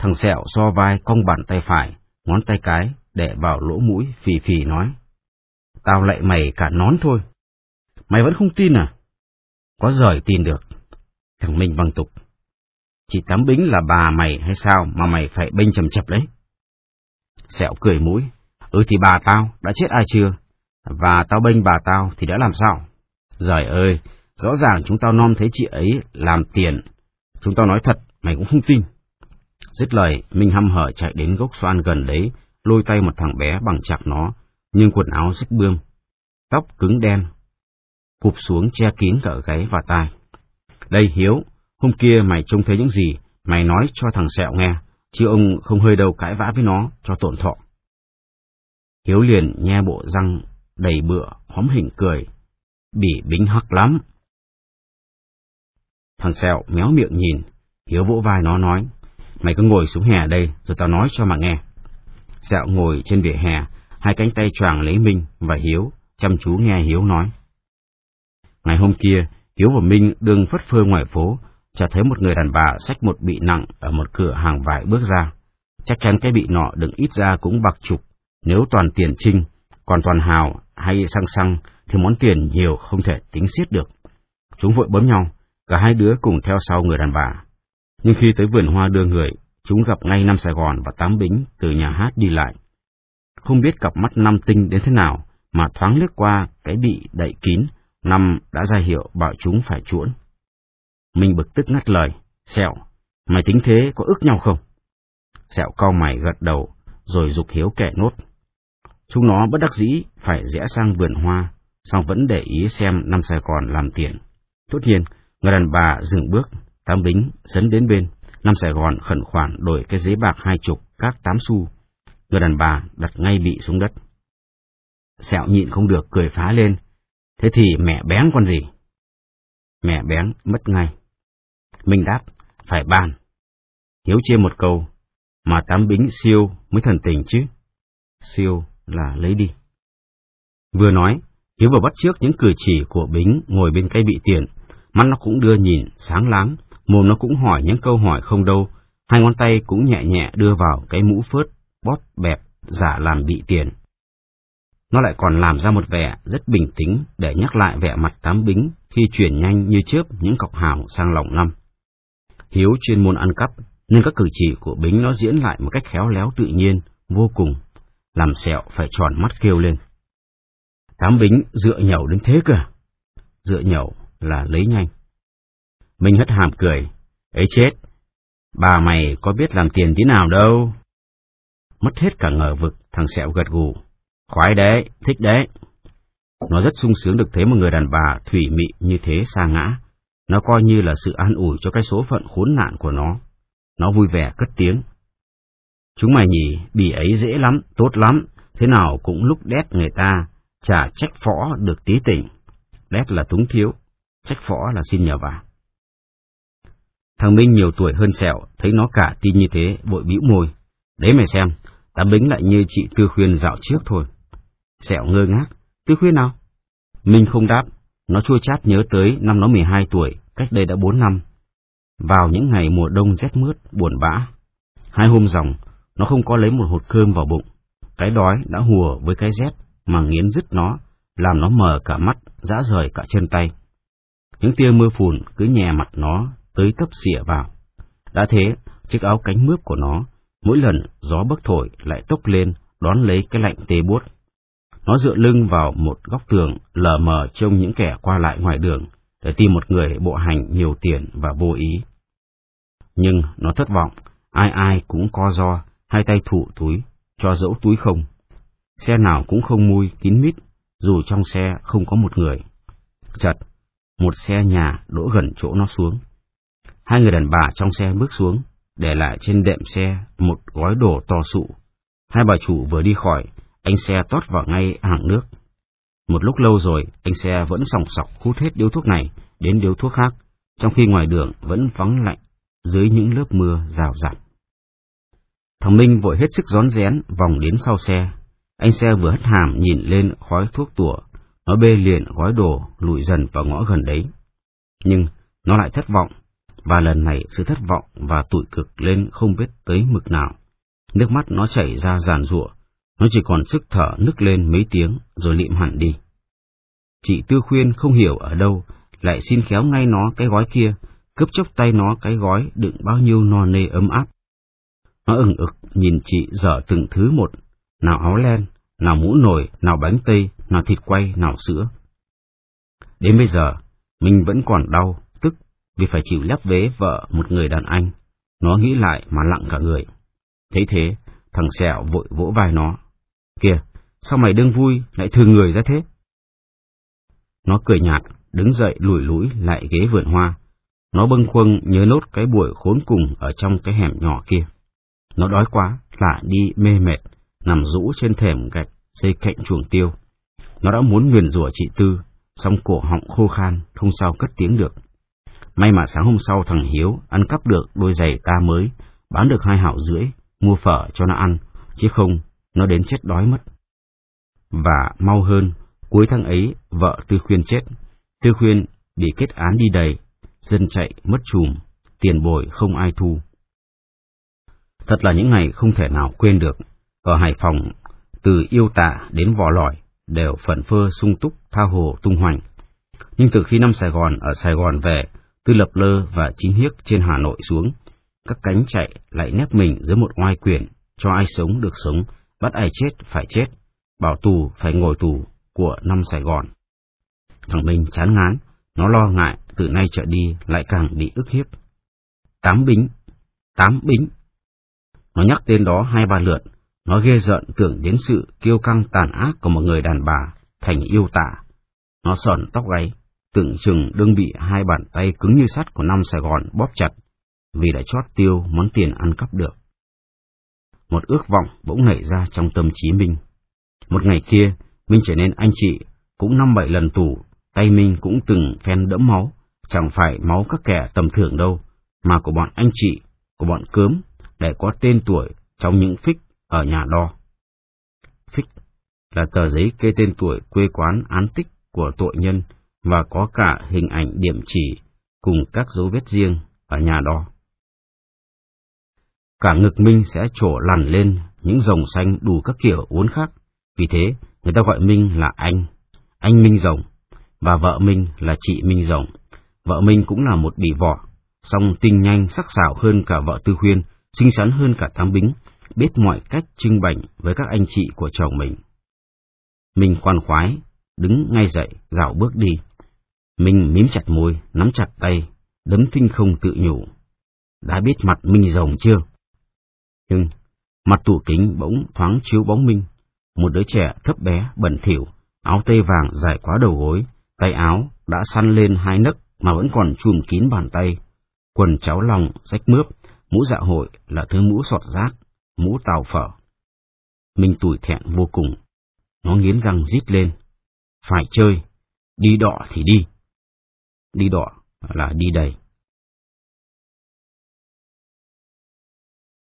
Thằng Sẹo so vai cong bàn tay phải, ngón tay cái, để vào lỗ mũi, phì phì nói. Tao lại mày cả nón thôi. Mày vẫn không tin à? Có giỏi tin được. Thằng Minh văng tục. Chị Tám Bính là bà mày hay sao mà mày phải bênh chầm chập đấy? Sẹo cười mũi. Ừ thì bà tao, đã chết ai chưa? Và tao bênh bà tao thì đã làm sao? Giời ơi, rõ ràng chúng tao non thấy chị ấy làm tiền. Chúng tao nói thật, mày cũng không tin. Dứt lời, Minh hăm hở chạy đến gốc xoan gần đấy, lôi tay một thằng bé bằng chặt nó, nhưng quần áo rách bươm. Tóc cứng đen, cụp xuống che kín cả gáy và tai. Đây Hiếu, hôm kia mày trông thấy những gì, mày nói cho thằng Sẹo nghe, chứ ông không hơi đâu cãi vã với nó, cho tổn thọ. Hiếu liền nghe bộ răng đầy bựa, hóm hình cười, bỉ bính hắc lắm. Thằng Sẹo méo miệng nhìn, Hiếu vỗ vai nó nói, mày cứ ngồi xuống hè đây, rồi tao nói cho mà nghe. Dạo ngồi trên vỉa hè, hai cánh tay choàng lấy Minh và Hiếu, chăm chú nghe Hiếu nói. Ngày hôm kia, Hiếu và Minh đương phất phơ ngoài phố, chợt thấy một người đàn bà xách một bị nặng ở một cửa hàng vải bước ra. Chắc chắn cái bị nọ đựng ít ra cũng bạc chục, nếu toàn tiền trinh, còn toàn hào hay xăng xăng thì món tiền nhiều không thể tính xiết được. Chúng vội bấm nhau, cả hai đứa cùng theo sau người đàn bà. Nhưng khi tới vườn hoa đưa người, chúng gặp ngay Nam Sài Gòn và Tám Bính từ nhà hát đi lại. Không biết cặp mắt năm tinh đến thế nào, mà thoáng lướt qua cái bị đậy kín, Năm đã ra hiệu bảo chúng phải chuỗn. Mình bực tức ngắt lời, Sẹo, mày tính thế có ức nhau không? Sẹo cau mày gật đầu, rồi dục hiếu kẻ nốt. Chúng nó bất đắc dĩ phải rẽ sang vườn hoa, song vẫn để ý xem năm Sài Gòn làm tiền. Tốt nhiên, người đàn bà dừng bước, tám bính dẫn đến bên, năm Sài Gòn khẩn khoản đổi cái giấy bạc hai chục các tám xu. Người đàn bà đặt ngay bị xuống đất. Sẹo nhịn không được cười phá lên. Thế thì mẹ bén con gì? Mẹ bén mất ngay. Minh đáp, phải ban. Hiếu chia một câu, mà tám bính siêu mới thần tình chứ. Siêu là lấy đi. Vừa nói, Hiếu vừa bắt trước những cử chỉ của Bính ngồi bên cây bị tiền, mắt nó cũng đưa nhìn, sáng láng, mồm nó cũng hỏi những câu hỏi không đâu, hai ngón tay cũng nhẹ nhẹ đưa vào cái mũ phớt, bóp bẹp, giả làm bị tiền. Nó lại còn làm ra một vẻ rất bình tĩnh để nhắc lại vẻ mặt tám bính khi chuyển nhanh như chớp những cọc hào sang lòng năm. Hiếu chuyên môn ăn cắp, nên các cử chỉ của bính nó diễn lại một cách khéo léo tự nhiên, vô cùng, làm sẹo phải tròn mắt kêu lên. Tám bính dựa nhậu đến thế cơ. À? Dựa nhậu là lấy nhanh. Minh hất hàm cười. Ấy chết, bà mày có biết làm tiền thế nào đâu. Mất hết cả ngờ vực, thằng sẹo gật gù. Khoái đấy, thích đấy. Nó rất sung sướng được thấy một người đàn bà thủy mị như thế xa ngã. Nó coi như là sự an ủi cho cái số phận khốn nạn của nó. Nó vui vẻ cất tiếng. Chúng mày nhỉ, bỉ ấy dễ lắm, tốt lắm, thế nào cũng lúc đét người ta, chả trách phó được tí tỉnh. Đét là túng thiếu, trách phó là xin nhờ vả. Thằng Minh nhiều tuổi hơn Sẹo, thấy nó cả tin như thế, vội bĩu môi. Đấy mày xem, Tám Bính lại như chị Tư Khuyên dạo trước thôi. Sẹo ngơ ngác, Tư Khuyên nào? Minh không đáp, nó chua chát nhớ tới năm nó 12 tuổi, cách đây đã 4 năm. Vào những ngày mùa đông rét mướt, buồn bã. Hai hôm dòng, nó không có lấy một hột cơm vào bụng. Cái đói đã hùa với cái rét mà nghiến dứt nó, làm nó mờ cả mắt, dã rời cả chân tay. Những tia mưa phùn cứ nhè mặt nó, tới tấp xỉa vào. Đã thế, chiếc áo cánh mướp của nó, mỗi lần gió bấc thổi lại tốc lên, đón lấy cái lạnh tê buốt. Nó dựa lưng vào một góc tường, lờ mờ trông những kẻ qua lại ngoài đường, để tìm một người bộ hành nhiều tiền và vô ý. Nhưng nó thất vọng, ai ai cũng co do, hai tay thủ túi, cho dẫu túi không. Xe nào cũng không mui, kín mít, dù trong xe không có một người. Chật, một xe nhà đỗ gần chỗ nó xuống. Hai người đàn bà trong xe bước xuống, để lại trên đệm xe một gói đồ to sụ. Hai bà chủ vừa đi khỏi, anh xe tót vào ngay hàng nước. Một lúc lâu rồi, anh xe vẫn sòng sọc hút hết điếu thuốc này đến điếu thuốc khác, trong khi ngoài đường vẫn vắng lạnh dưới những lớp mưa rào rạt. Thằng Minh vội hết sức rón rén vòng đến sau xe. Anh xe vừa hất hàm nhìn lên khói thuốc tủa, nó bê liền gói đồ lùi dần vào ngõ gần đấy. Nhưng nó lại thất vọng, và lần này sự thất vọng và tủi cực lên không biết tới mực nào. Nước mắt nó chảy ra giàn rụa, nó chỉ còn sức thở nức lên mấy tiếng rồi liệm hẳn đi. Chị Tư Khuyên không hiểu ở đâu, lại xin khéo ngay nó cái gói kia, cướp chốc tay nó cái gói đựng bao nhiêu no nê ấm áp. Nó ừng ực nhìn chị dở từng thứ một, nào áo len, nào mũ nồi, nào bánh tây, nào thịt quay, nào sữa. Đến bây giờ, mình vẫn còn đau, vì phải chịu lép vế vợ một người đàn anh. Nó nghĩ lại mà lặng cả người. Thấy thế, thằng sẹo vội vỗ vai nó. Kìa, sao mày đương vui, lại thương người ra thế? Nó cười nhạt, đứng dậy lủi lũi lại ghế vườn hoa. Nó bâng khuâng nhớ nốt cái buổi khốn cùng ở trong cái hẻm nhỏ kia. Nó đói quá, lạ đi mê mệt, nằm rũ trên thềm gạch xây cạnh chuồng tiêu. Nó đã muốn nguyền rủa chị Tư, song cổ họng khô khan, không sao cất tiếng được. May mà sáng hôm sau thằng Hiếu ăn cắp được đôi giày ta mới, bán được hai hạo rưỡi, mua phở cho nó ăn, chứ không, nó đến chết đói mất. Và mau hơn, cuối tháng ấy, vợ Tư Khuyên chết. Tư Khuyên bị kết án đi đầy, dân chạy mất chùm, tiền bồi không ai thu. Thật là những ngày không thể nào quên được. Ở Hải Phòng, từ yêu tạ đến vò lỏi, đều phận phơ sung túc tha hồ tung hoành. Nhưng từ khi năm Sài Gòn ở Sài Gòn về, cứ Lập Lơ và Chính Hiếc trên Hà Nội xuống, các cánh chạy lại nép mình dưới một oai quyền, cho ai sống được sống, bắt ai chết phải chết, bảo tù phải ngồi tù của năm Sài Gòn. Thằng Minh chán ngán, nó lo ngại từ nay trở đi lại càng bị ức hiếp. Tám bính, tám bính. Nó nhắc tên đó hai ba lượt, nó ghê giận tưởng đến sự kiêu căng tàn ác của một người đàn bà, thành yêu tả. Nó sờn tóc gáy, tưởng chừng đương bị hai bàn tay cứng như sắt của năm Sài Gòn bóp chặt, vì đã chót tiêu món tiền ăn cắp được. Một ước vọng bỗng nảy ra trong tâm trí Minh. Một ngày kia, Minh trở nên anh chị, cũng năm bảy lần tù, tay Minh cũng từng phen đẫm máu, chẳng phải máu các kẻ tầm thường đâu, mà của bọn anh chị, của bọn cớm, để có tên tuổi trong những phích ở nhà đo. Phích là tờ giấy kê tên tuổi quê quán án tích của tội nhân và có cả hình ảnh điểm chỉ cùng các dấu vết riêng ở nhà đó. Cả ngực Minh sẽ trổ lằn lên những rồng xanh đủ các kiểu uốn khác, vì thế người ta gọi Minh là anh, anh Minh Rồng, và vợ Minh là chị Minh Rồng. Vợ Minh cũng là một bỉ vỏ, song tinh nhanh sắc sảo hơn cả vợ Tư Huyên, xinh xắn hơn cả thám Bính, biết mọi cách trưng bảnh với các anh chị của chồng mình. Minh khoan khoái, đứng ngay dậy, dạo bước đi. Minh mím chặt môi, nắm chặt tay, đấm tinh không tự nhủ. Đã biết mặt Minh rồng chưa? Nhưng, mặt tủ kính bỗng thoáng chiếu bóng Minh, một đứa trẻ thấp bé, bẩn thỉu, áo tây vàng dài quá đầu gối, tay áo đã săn lên hai nấc mà vẫn còn chùm kín bàn tay, quần cháo lòng rách mướp, mũ dạ hội là thứ mũ sọt rác, mũ tàu phở. Minh tủi thẹn vô cùng, nó nghiến răng rít lên, phải chơi, đi đọ thì đi. Đi đọ là đi đầy.